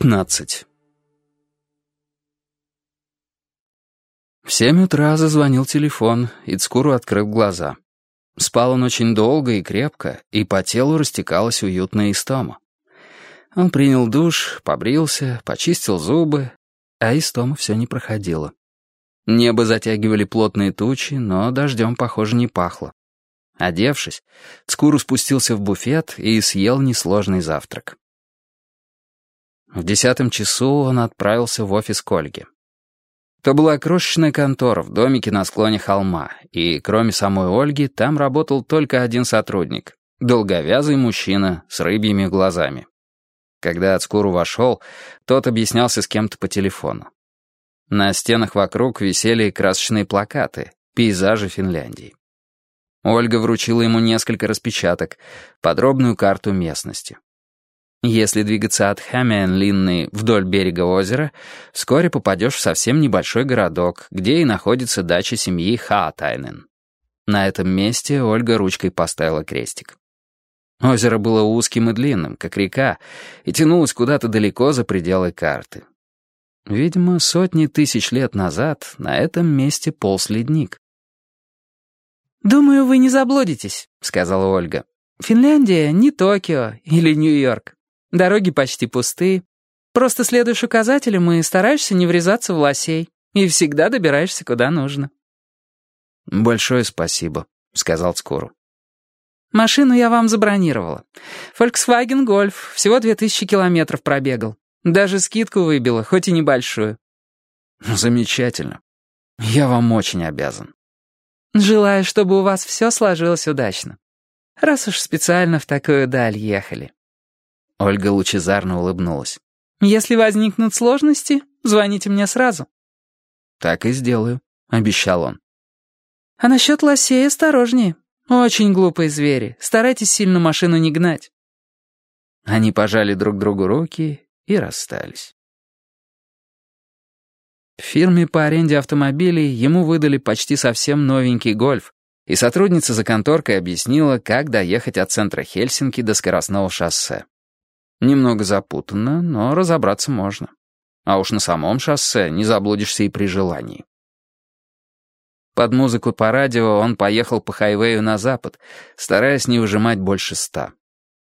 15. В семь утра зазвонил телефон, и Цкуру открыл глаза. Спал он очень долго и крепко, и по телу растекалась уютная истома. Он принял душ, побрился, почистил зубы, а истома все не проходила. Небо затягивали плотные тучи, но дождем, похоже, не пахло. Одевшись, Цкуру спустился в буфет и съел несложный завтрак. В десятом часу он отправился в офис к Ольге. То была крошечная контора в домике на склоне холма, и кроме самой Ольги там работал только один сотрудник — долговязый мужчина с рыбьими глазами. Когда Ацкуру вошел, тот объяснялся с кем-то по телефону. На стенах вокруг висели красочные плакаты, пейзажи Финляндии. Ольга вручила ему несколько распечаток, подробную карту местности. Если двигаться от Хэмиэн-Линны вдоль берега озера, вскоре попадешь в совсем небольшой городок, где и находится дача семьи Хаатайнен. На этом месте Ольга ручкой поставила крестик. Озеро было узким и длинным, как река, и тянулось куда-то далеко за пределы карты. Видимо, сотни тысяч лет назад на этом месте полз ледник. «Думаю, вы не заблудитесь», — сказала Ольга. «Финляндия не Токио или Нью-Йорк. Дороги почти пустые. Просто следуешь указателям и стараешься не врезаться в лосей. И всегда добираешься куда нужно». «Большое спасибо», — сказал Скору. «Машину я вам забронировала. Volkswagen Golf. Всего две тысячи километров пробегал. Даже скидку выбила, хоть и небольшую». «Замечательно. Я вам очень обязан». «Желаю, чтобы у вас все сложилось удачно. Раз уж специально в такую даль ехали». Ольга лучезарно улыбнулась. «Если возникнут сложности, звоните мне сразу». «Так и сделаю», — обещал он. «А насчет лосей осторожнее. Очень глупые звери. Старайтесь сильно машину не гнать». Они пожали друг другу руки и расстались. В фирме по аренде автомобилей ему выдали почти совсем новенький «Гольф», и сотрудница за конторкой объяснила, как доехать от центра Хельсинки до скоростного шоссе. Немного запутанно, но разобраться можно. А уж на самом шоссе не заблудишься и при желании. Под музыку по радио он поехал по хайвею на запад, стараясь не выжимать больше ста.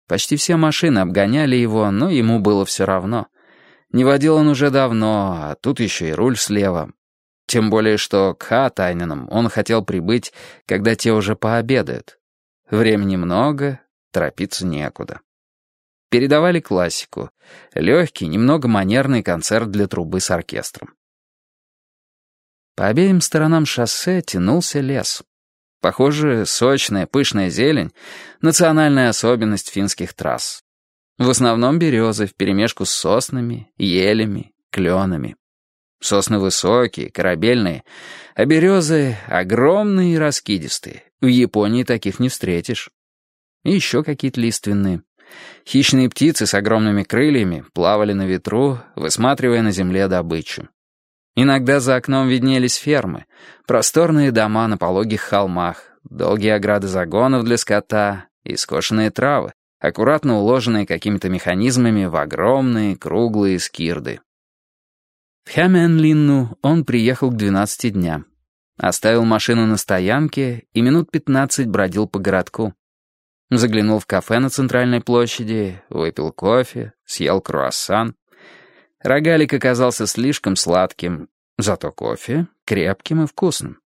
Почти все машины обгоняли его, но ему было все равно. Не водил он уже давно, а тут еще и руль слева. Тем более, что к Хатайненам он хотел прибыть, когда те уже пообедают. Времени много, торопиться некуда передавали классику. Легкий, немного манерный концерт для трубы с оркестром. По обеим сторонам шоссе тянулся лес. Похоже, сочная, пышная зелень — национальная особенность финских трасс. В основном березы вперемешку с соснами, елями, кленами. Сосны высокие, корабельные, а березы огромные и раскидистые. В Японии таких не встретишь. И еще какие-то лиственные. Хищные птицы с огромными крыльями плавали на ветру, высматривая на земле добычу. Иногда за окном виднелись фермы, просторные дома на пологих холмах, долгие ограды загонов для скота и скошенные травы, аккуратно уложенные какими-то механизмами в огромные круглые скирды. В Хэмэнлинну он приехал к 12 дня. Оставил машину на стоянке и минут 15 бродил по городку. Заглянул в кафе на центральной площади, выпил кофе, съел круассан. Рогалик оказался слишком сладким, зато кофе крепким и вкусным.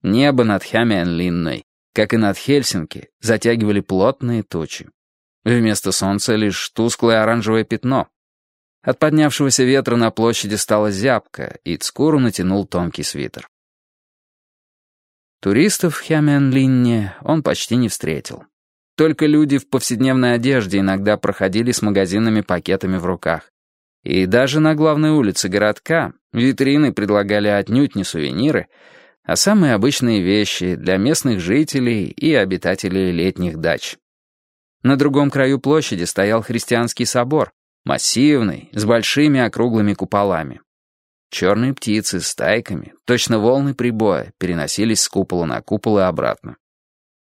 Небо над Хямиан-Линной, как и над Хельсинки, затягивали плотные тучи. Вместо солнца лишь тусклое оранжевое пятно. От поднявшегося ветра на площади стало зябко, и Цкуру натянул тонкий свитер. Туристов в Хямиан-Линне он почти не встретил. Только люди в повседневной одежде иногда проходили с магазинными пакетами в руках. И даже на главной улице городка витрины предлагали отнюдь не сувениры, а самые обычные вещи для местных жителей и обитателей летних дач. На другом краю площади стоял христианский собор, массивный, с большими округлыми куполами. Черные птицы с стайками, точно волны прибоя, переносились с купола на купол и обратно.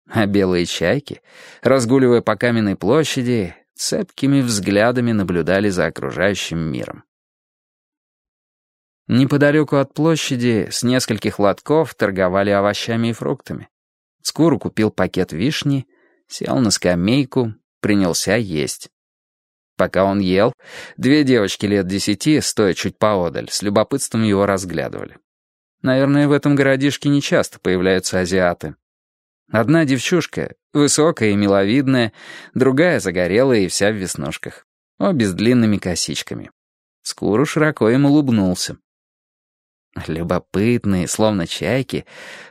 А белые чайки, разгуливая по каменной площади, цепкими взглядами наблюдали за окружающим миром. Неподалеку от площади с нескольких лотков торговали овощами и фруктами. Скуру купил пакет вишни, сел на скамейку, принялся есть. Пока он ел, две девочки лет десяти, стоя чуть поодаль, с любопытством его разглядывали. Наверное, в этом городишке нечасто появляются азиаты. Одна девчушка, высокая и миловидная, другая загорелая и вся в веснушках. Обе с длинными косичками. Скуру широко им улыбнулся. Любопытные, словно чайки,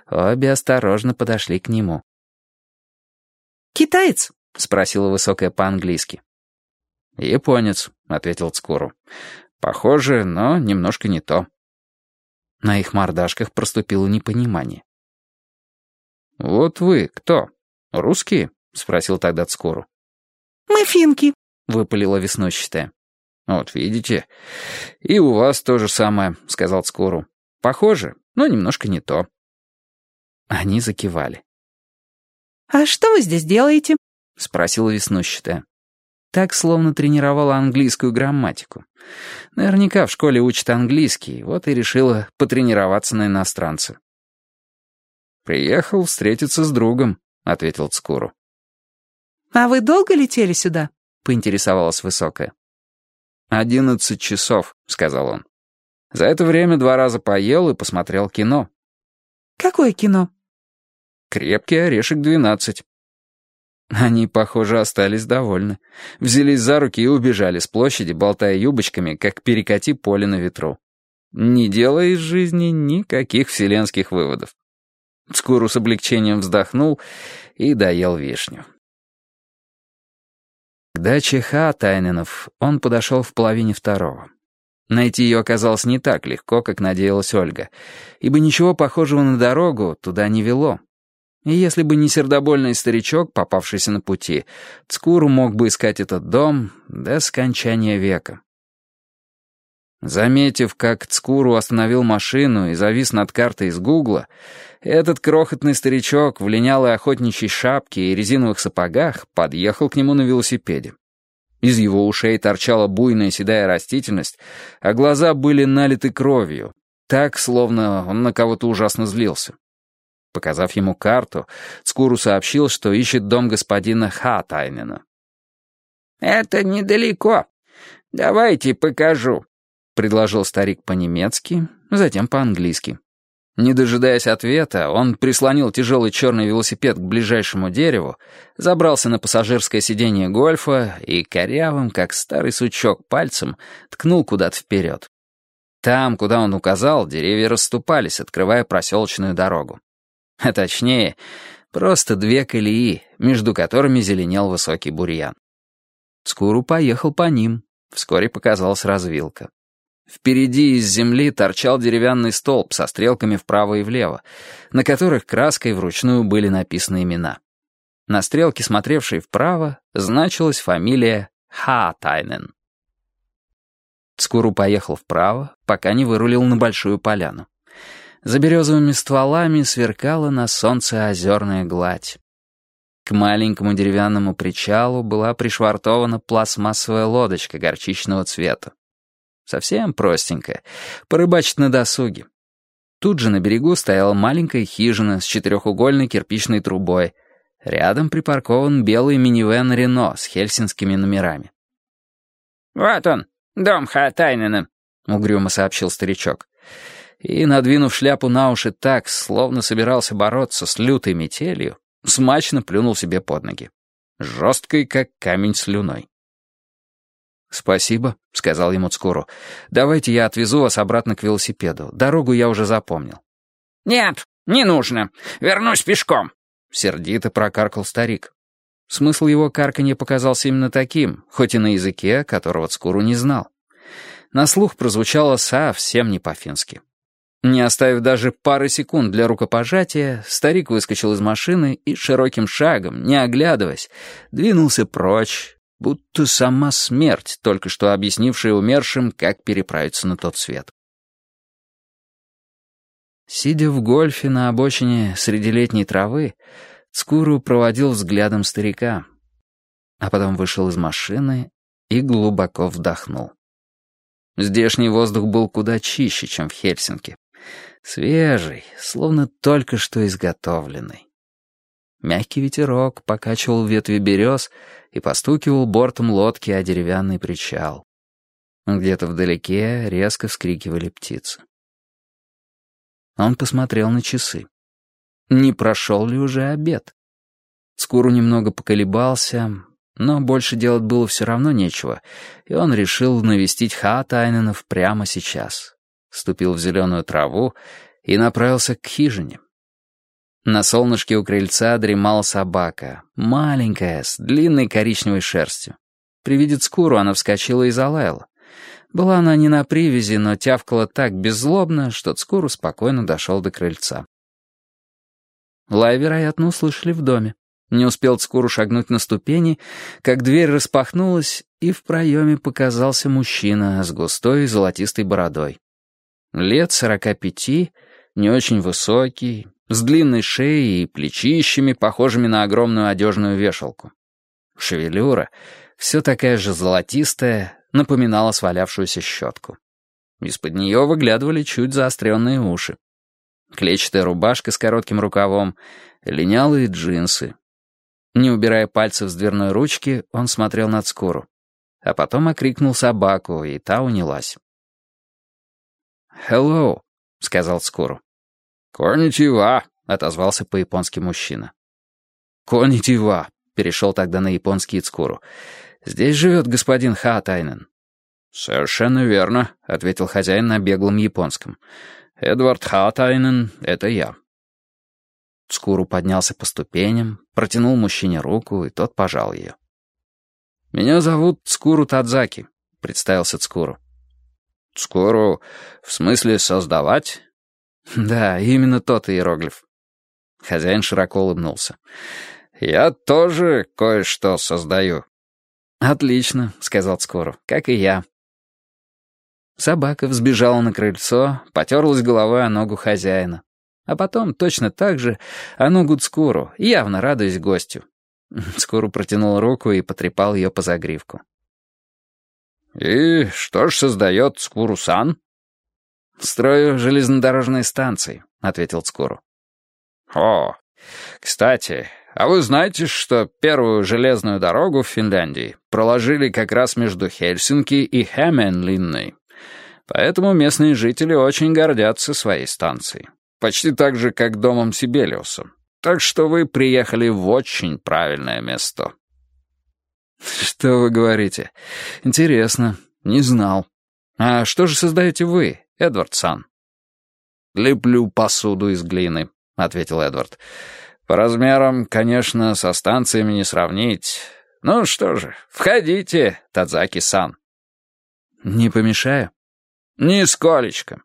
обе осторожно подошли к нему. «Китаец?» — спросила высокая по-английски. «Японец», — ответил Цкуру. «Похоже, но немножко не то». На их мордашках проступило непонимание. «Вот вы кто? Русские?» — спросил тогда Цкуру. «Мы финки», — выпалила веснущатая. «Вот видите. И у вас то же самое», — сказал Цкуру. «Похоже, но немножко не то». Они закивали. «А что вы здесь делаете?» — спросила веснущатая. Так, словно тренировала английскую грамматику. Наверняка в школе учат английский, вот и решила потренироваться на иностранце. «Приехал встретиться с другом», — ответил Цкуру. «А вы долго летели сюда?» — поинтересовалась Высокая. «Одиннадцать часов», — сказал он. «За это время два раза поел и посмотрел кино». «Какое кино?» «Крепкий орешек двенадцать». Они, похоже, остались довольны. Взялись за руки и убежали с площади, болтая юбочками, как перекати поле на ветру. Не делая из жизни никаких вселенских выводов. Скуру с облегчением вздохнул и доел вишню. К даче Ха Тайненов он подошел в половине второго. Найти ее оказалось не так легко, как надеялась Ольга, ибо ничего похожего на дорогу туда не вело. И если бы не сердобольный старичок, попавшийся на пути, Цкуру мог бы искать этот дом до скончания века. Заметив, как Цкуру остановил машину и завис над картой из Гугла, этот крохотный старичок в линялой охотничьей шапке и резиновых сапогах подъехал к нему на велосипеде. Из его ушей торчала буйная седая растительность, а глаза были налиты кровью, так, словно он на кого-то ужасно злился. Показав ему карту, Цкуру сообщил, что ищет дом господина Хатайнена. «Это недалеко. Давайте покажу», — предложил старик по-немецки, затем по-английски. Не дожидаясь ответа, он прислонил тяжелый черный велосипед к ближайшему дереву, забрался на пассажирское сиденье гольфа и корявым, как старый сучок, пальцем ткнул куда-то вперед. Там, куда он указал, деревья расступались, открывая проселочную дорогу. А точнее, просто две колеи, между которыми зеленел высокий бурьян. Скуру поехал по ним. Вскоре показалась развилка. Впереди из земли торчал деревянный столб со стрелками вправо и влево, на которых краской вручную были написаны имена. На стрелке, смотревшей вправо, значилась фамилия Хатайнен. Скуру поехал вправо, пока не вырулил на большую поляну. За березовыми стволами сверкала на солнце озерная гладь. К маленькому деревянному причалу была пришвартована пластмассовая лодочка горчичного цвета. Совсем простенькая. Порыбачить на досуге. Тут же на берегу стояла маленькая хижина с четырехугольной кирпичной трубой. Рядом припаркован белый минивэн «Рено» с хельсинскими номерами. «Вот он, дом Хатайнена», — угрюмо сообщил старичок. И, надвинув шляпу на уши так, словно собирался бороться с лютой метелью, смачно плюнул себе под ноги. Жесткой, как камень слюной. «Спасибо», — сказал ему Цкуру. «Давайте я отвезу вас обратно к велосипеду. Дорогу я уже запомнил». «Нет, не нужно. Вернусь пешком», — сердито прокаркал старик. Смысл его карканья показался именно таким, хоть и на языке, которого Цкуру не знал. На слух прозвучало совсем не по-фински. Не оставив даже пары секунд для рукопожатия, старик выскочил из машины и широким шагом, не оглядываясь, двинулся прочь, Будто сама смерть, только что объяснившая умершим, как переправиться на тот свет. Сидя в гольфе на обочине среди летней травы, Цкуру проводил взглядом старика. а потом вышел из машины и глубоко вдохнул. Здешний воздух был куда чище, чем в Хельсинки. Свежий, словно только что изготовленный. Мягкий ветерок покачивал ветви берез и постукивал бортом лодки о деревянный причал. Где-то вдалеке резко вскрикивали птицы. Он посмотрел на часы. Не прошел ли уже обед? Скуру немного поколебался, но больше делать было все равно нечего, и он решил навестить Хаатайненов прямо сейчас. Ступил в зеленую траву и направился к хижине. На солнышке у крыльца дремала собака, маленькая, с длинной коричневой шерстью. При виде Скуру она вскочила и залаяла. Была она не на привязи, но тявкала так беззлобно, что Цкуру спокойно дошел до крыльца. Лай, вероятно, услышали в доме. Не успел Цкуру шагнуть на ступени, как дверь распахнулась, и в проеме показался мужчина с густой золотистой бородой. Лет сорока пяти, не очень высокий, с длинной шеей и плечищами, похожими на огромную одежную вешалку. Шевелюра, все такая же золотистая, напоминала свалявшуюся щетку. Из-под нее выглядывали чуть заостренные уши. Клетчатая рубашка с коротким рукавом, линялые джинсы. Не убирая пальцев с дверной ручки, он смотрел на Цкуру. А потом окрикнул собаку, и та унялась. «Hello», — сказал Цкуру. «Конничева», — отозвался по-японски мужчина. «Конничева», — перешел тогда на японский Цкуру. «Здесь живет господин Хаатайнен». «Совершенно верно», — ответил хозяин на беглом японском. «Эдвард Хаатайнен — это я». Цкуру поднялся по ступеням, протянул мужчине руку, и тот пожал ее. «Меня зовут Цкуру Тадзаки», — представился Цкуру. «Цкуру в смысле создавать?» «Да, именно тот иероглиф». Хозяин широко улыбнулся. «Я тоже кое-что создаю». «Отлично», — сказал Цкуру, — «как и я». Собака взбежала на крыльцо, потерлась головой о ногу хозяина. А потом точно так же о ногу Цкуру, явно радуясь гостю. Цкуру протянул руку и потрепал ее по загривку. «И что ж создает Цкуру-сан?» «Строю железнодорожные станции», — ответил Цкуру. «О, кстати, а вы знаете, что первую железную дорогу в Финляндии проложили как раз между Хельсинки и Хэмменлинной? Поэтому местные жители очень гордятся своей станцией. Почти так же, как домом Сибелиуса. Так что вы приехали в очень правильное место». «Что вы говорите? Интересно. Не знал. А что же создаете вы, Эдвард Сан?» «Леплю посуду из глины», — ответил Эдвард. «По размерам, конечно, со станциями не сравнить. Ну что же, входите, Тадзаки-сан». «Не помешаю?» «Нисколечко».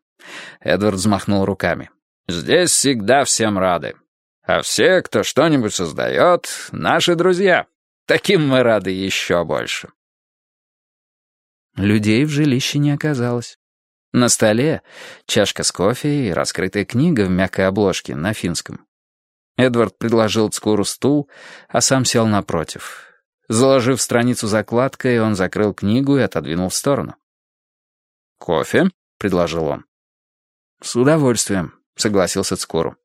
Эдвард взмахнул руками. «Здесь всегда всем рады. А все, кто что-нибудь создает, наши друзья. Таким мы рады еще больше». Людей в жилище не оказалось. На столе чашка с кофе и раскрытая книга в мягкой обложке на финском. Эдвард предложил Цкуру стул, а сам сел напротив. Заложив страницу закладкой, он закрыл книгу и отодвинул в сторону. «Кофе?» — предложил он. «С удовольствием», — согласился Цкуру.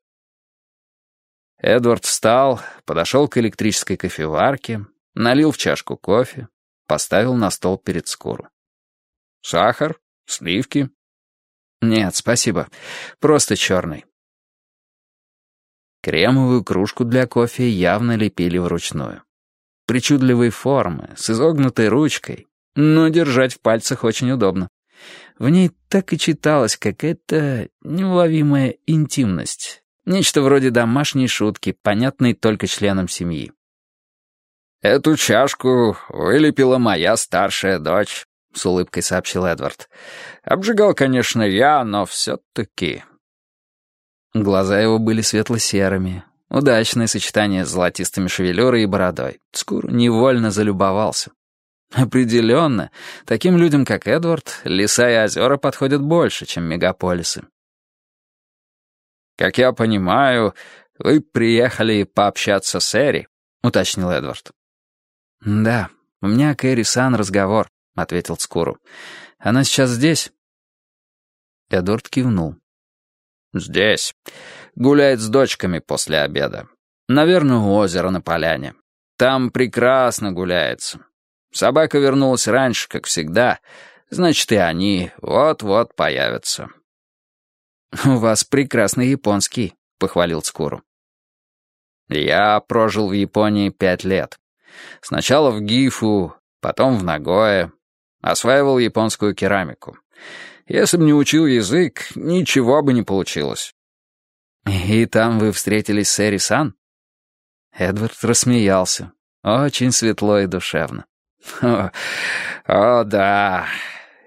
Эдвард встал, подошел к электрической кофеварке, налил в чашку кофе, поставил на стол перед Скуру. «Сахар? Сливки?» «Нет, спасибо. Просто черный». Кремовую кружку для кофе явно лепили вручную. Причудливой формы, с изогнутой ручкой, но держать в пальцах очень удобно. В ней так и читалась какая-то неуловимая интимность. Нечто вроде домашней шутки, понятной только членам семьи. «Эту чашку вылепила моя старшая дочь», — с улыбкой сообщил Эдвард. «Обжигал, конечно, я, но все-таки...» Глаза его были светло-серыми. Удачное сочетание с золотистыми шевелюрой и бородой. Скур невольно залюбовался. Определенно, таким людям, как Эдвард, леса и озера подходят больше, чем мегаполисы. «Как я понимаю, вы приехали пообщаться с Эри», — уточнил Эдвард. «Да, у меня Кэрри Сан разговор», — ответил Скуру. «Она сейчас здесь?» Эдвард кивнул. «Здесь. Гуляет с дочками после обеда. Наверное, у озера на поляне. Там прекрасно гуляется. Собака вернулась раньше, как всегда. Значит, и они вот-вот появятся». «У вас прекрасный японский», — похвалил Скуру. «Я прожил в Японии пять лет. Сначала в Гифу, потом в Нагое. Осваивал японскую керамику. Если бы не учил язык, ничего бы не получилось». «И там вы встретились с Эри-сан?» Эдвард рассмеялся. Очень светло и душевно. «О, о да,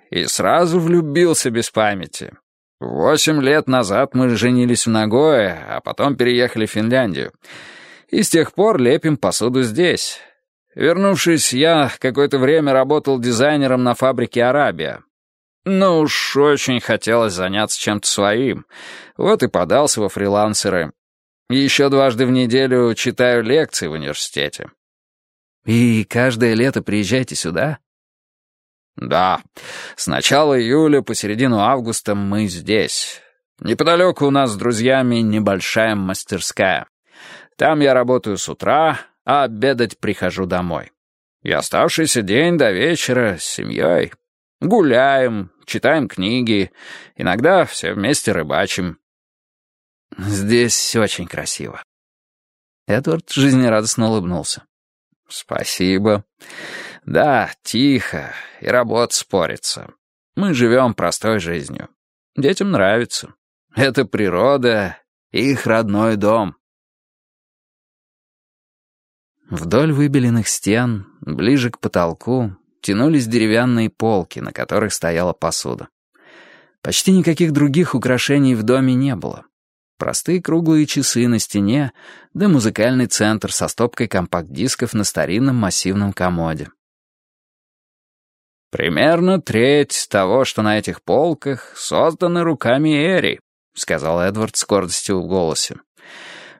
и сразу влюбился без памяти. Восемь лет назад мы женились в Нагое, а потом переехали в Финляндию. И с тех пор лепим посуду здесь. Вернувшись, я какое-то время работал дизайнером на фабрике «Арабия». Но уж очень хотелось заняться чем-то своим. Вот и подался во фрилансеры. Еще дважды в неделю читаю лекции в университете. «И каждое лето приезжайте сюда?» «Да. С начала июля по середину августа мы здесь. Неподалеку у нас с друзьями небольшая мастерская. Там я работаю с утра, а обедать прихожу домой. И оставшийся день до вечера с семьей. Гуляем, читаем книги, иногда все вместе рыбачим». «Здесь очень красиво». Эдвард жизнерадостно улыбнулся. «Спасибо. Да, тихо, и работа спорится. Мы живем простой жизнью. Детям нравится. Это природа, их родной дом». Вдоль выбеленных стен, ближе к потолку, тянулись деревянные полки, на которых стояла посуда. Почти никаких других украшений в доме не было. Простые круглые часы на стене, да музыкальный центр со стопкой компакт-дисков на старинном массивном комоде. «Примерно треть того, что на этих полках, созданы руками Эри», — сказал Эдвард с гордостью в голосе.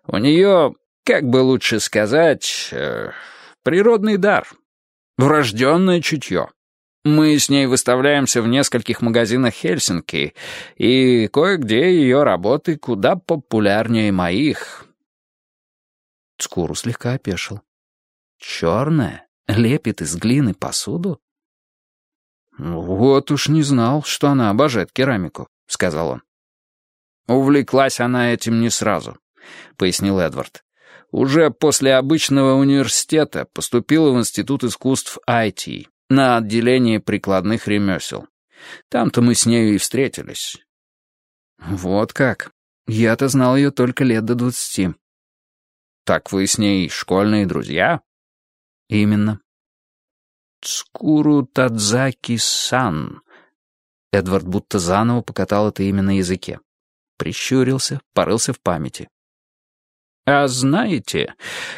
«У нее, как бы лучше сказать, э, природный дар, врожденное чутье». Мы с ней выставляемся в нескольких магазинах Хельсинки, и кое-где ее работы куда популярнее моих». Скуру слегка опешил. «Черная? Лепит из глины посуду?» «Вот уж не знал, что она обожает керамику», — сказал он. «Увлеклась она этим не сразу», — пояснил Эдвард. «Уже после обычного университета поступила в Институт искусств IT, на отделение прикладных ремесел. Там-то мы с нею и встретились». «Вот как. Я-то знал ее только лет до двадцати». «Так вы с ней школьные друзья?» «Именно». «Цкуру Тадзаки-сан». Эдвард будто заново покатал это имя на языке. Прищурился, порылся в памяти. «А знаете,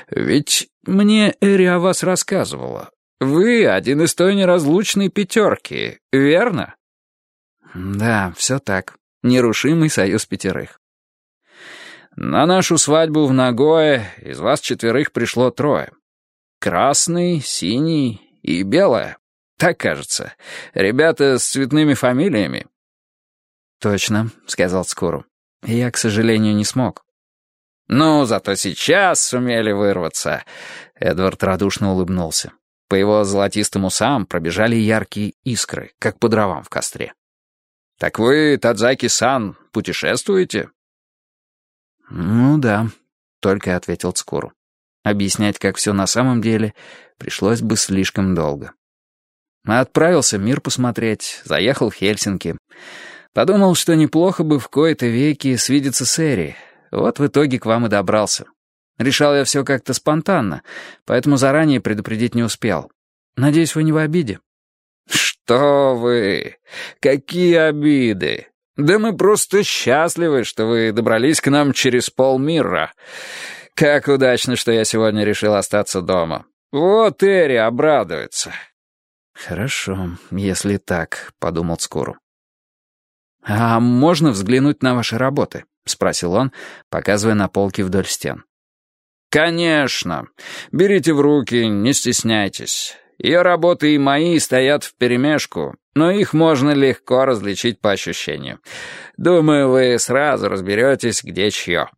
ведь мне Эри о вас рассказывала. Вы один из той неразлучной пятерки, верно?» «Да, все так. Нерушимый союз пятерых». «На нашу свадьбу в Нагое из вас четверых пришло трое. Красный, синий и белая. Так кажется. Ребята с цветными фамилиями». «Точно», — сказал Скору. «Я, к сожалению, не смог». «Ну, зато сейчас сумели вырваться», — Эдвард радушно улыбнулся. По его золотистым усам пробежали яркие искры, как по дровам в костре. «Так вы, Тадзаки-сан, путешествуете?» «Ну да», — только ответил Цкуру. Объяснять, как все на самом деле, пришлось бы слишком долго. Отправился мир посмотреть, заехал в Хельсинки. Подумал, что неплохо бы в кои-то веки свидеться с Эри. Вот в итоге к вам и добрался. Решал я все как-то спонтанно, поэтому заранее предупредить не успел. Надеюсь, вы не в обиде?» «Что вы? Какие обиды? Да мы просто счастливы, что вы добрались к нам через полмира. Как удачно, что я сегодня решил остаться дома. Вот Эри обрадуется». «Хорошо, если так», — подумал Скуру. «А можно взглянуть на ваши работы?» — спросил он, показывая на полки вдоль стен. «Конечно. Берите в руки, не стесняйтесь. Ее работы и мои стоят вперемешку, но их можно легко различить по ощущению. Думаю, вы сразу разберетесь, где чье».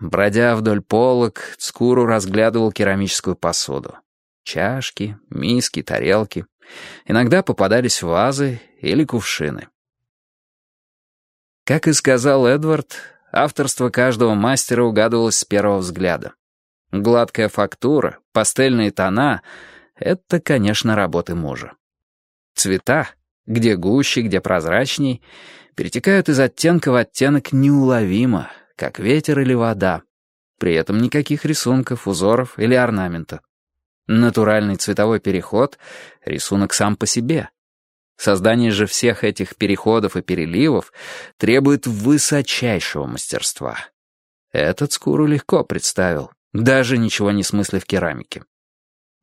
Бродя вдоль полок, Цкуру разглядывал керамическую посуду. Чашки, миски, тарелки. Иногда попадались вазы или кувшины. Как и сказал Эдвард, авторство каждого мастера угадывалось с первого взгляда. Гладкая фактура, пастельные тона — это, конечно, работы мужа. Цвета, где гуще, где прозрачней, перетекают из оттенка в оттенок неуловимо, как ветер или вода. При этом никаких рисунков, узоров или орнамента. Натуральный цветовой переход — рисунок сам по себе. Создание же всех этих переходов и переливов требует высочайшего мастерства. Этот Скуру легко представил, даже ничего не смысле в керамике.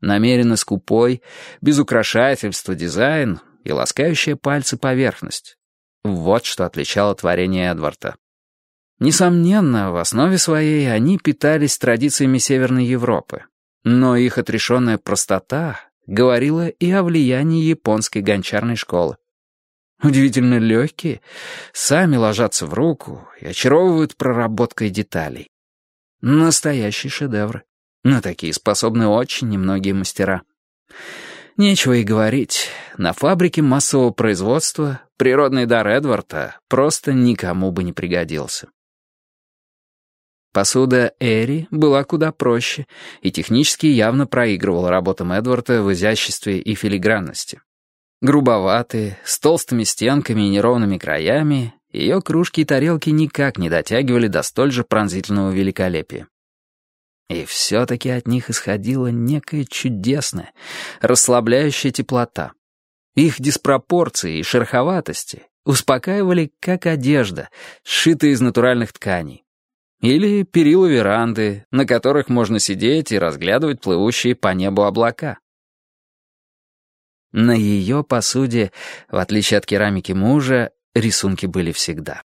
Намеренно скупой, без украшательства дизайн и ласкающая пальцы поверхность. Вот что отличало творение Эдварда. Несомненно, в основе своей они питались традициями Северной Европы, но их отрешенная простота говорила и о влиянии японской гончарной школы. Удивительно легкие, сами ложатся в руку и очаровывают проработкой деталей. Настоящие шедевры. На такие способны очень немногие мастера. Нечего и говорить, на фабрике массового производства природный дар Эдварда просто никому бы не пригодился. Посуда Эри была куда проще и технически явно проигрывала работам Эдварда в изяществе и филигранности. Грубоватые, с толстыми стенками и неровными краями, ее кружки и тарелки никак не дотягивали до столь же пронзительного великолепия. И все-таки от них исходила некая чудесная, расслабляющая теплота. Их диспропорции и шероховатости успокаивали, как одежда, сшитая из натуральных тканей. Или перила веранды, на которых можно сидеть и разглядывать плывущие по небу облака. На ее посуде, в отличие от керамики мужа, рисунки были всегда.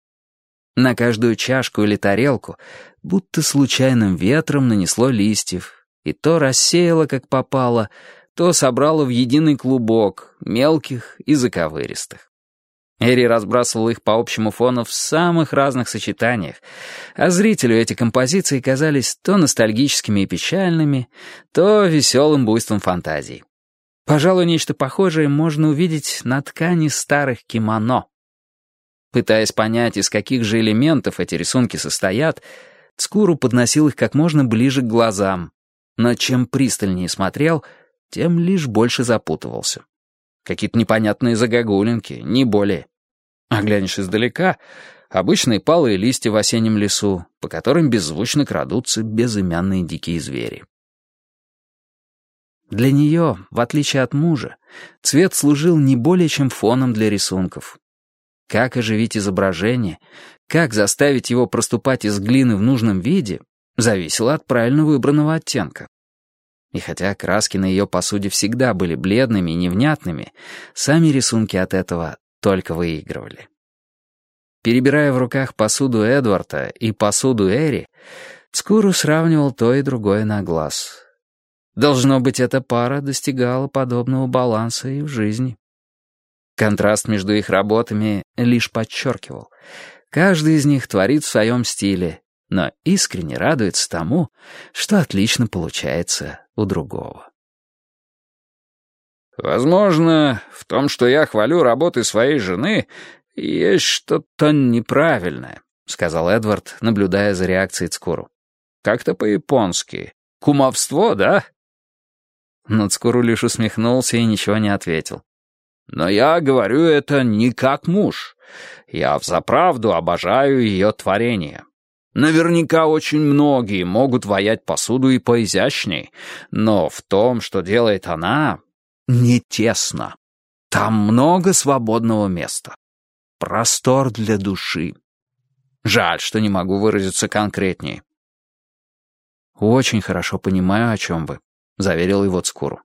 На каждую чашку или тарелку будто случайным ветром нанесло листьев, и то рассеяло, как попало, то собрало в единый клубок, мелких и заковыристых. Эри разбрасывал их по общему фону в самых разных сочетаниях, а зрителю эти композиции казались то ностальгическими и печальными, то веселым буйством фантазий. Пожалуй, нечто похожее можно увидеть на ткани старых кимоно. Пытаясь понять, из каких же элементов эти рисунки состоят, Цкуру подносил их как можно ближе к глазам, но чем пристальнее смотрел, тем лишь больше запутывался. Какие-то непонятные загогулинки, не более. А глянешь издалека — обычные палые листья в осеннем лесу, по которым беззвучно крадутся безымянные дикие звери. Для нее, в отличие от мужа, цвет служил не более чем фоном для рисунков. Как оживить изображение, как заставить его проступать из глины в нужном виде, зависело от правильно выбранного оттенка. И хотя краски на ее посуде всегда были бледными и невнятными, сами рисунки от этого только выигрывали. Перебирая в руках посуду Эдварда и посуду Эри, Скуру сравнивал то и другое на глаз. Должно быть, эта пара достигала подобного баланса и в жизни. Контраст между их работами лишь подчеркивал. Каждый из них творит в своем стиле, но искренне радуется тому, что отлично получается у другого. «Возможно, в том, что я хвалю работы своей жены, есть что-то неправильное», — сказал Эдвард, наблюдая за реакцией Цкуру. «Как-то по-японски. Кумовство, да?» Но Цкуру лишь усмехнулся и ничего не ответил. «Но я говорю это не как муж. Я взаправду обожаю ее творение. Наверняка очень многие могут ваять посуду и поизящней, но в том, что делает она, не тесно. Там много свободного места. Простор для души. Жаль, что не могу выразиться конкретнее. «Очень хорошо понимаю, о чем вы», — заверил его Цкуру.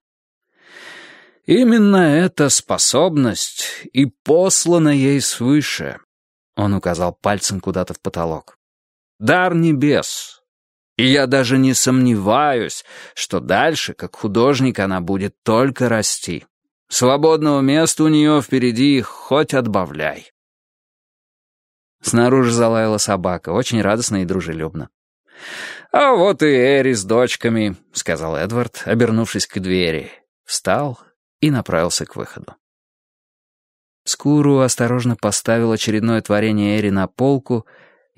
«Именно эта способность и послана ей свыше», — он указал пальцем куда-то в потолок. Дар небес. И я даже не сомневаюсь, что дальше, как художник, она будет только расти. Свободного места у нее впереди хоть отбавляй. Снаружи залаяла собака, очень радостно и дружелюбно. «А вот и Эри с дочками», — сказал Эдвард, обернувшись к двери. Встал и направился к выходу. Скуру осторожно поставил очередное творение Эри на полку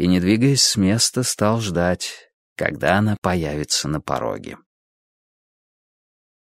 и, не двигаясь с места, стал ждать, когда она появится на пороге.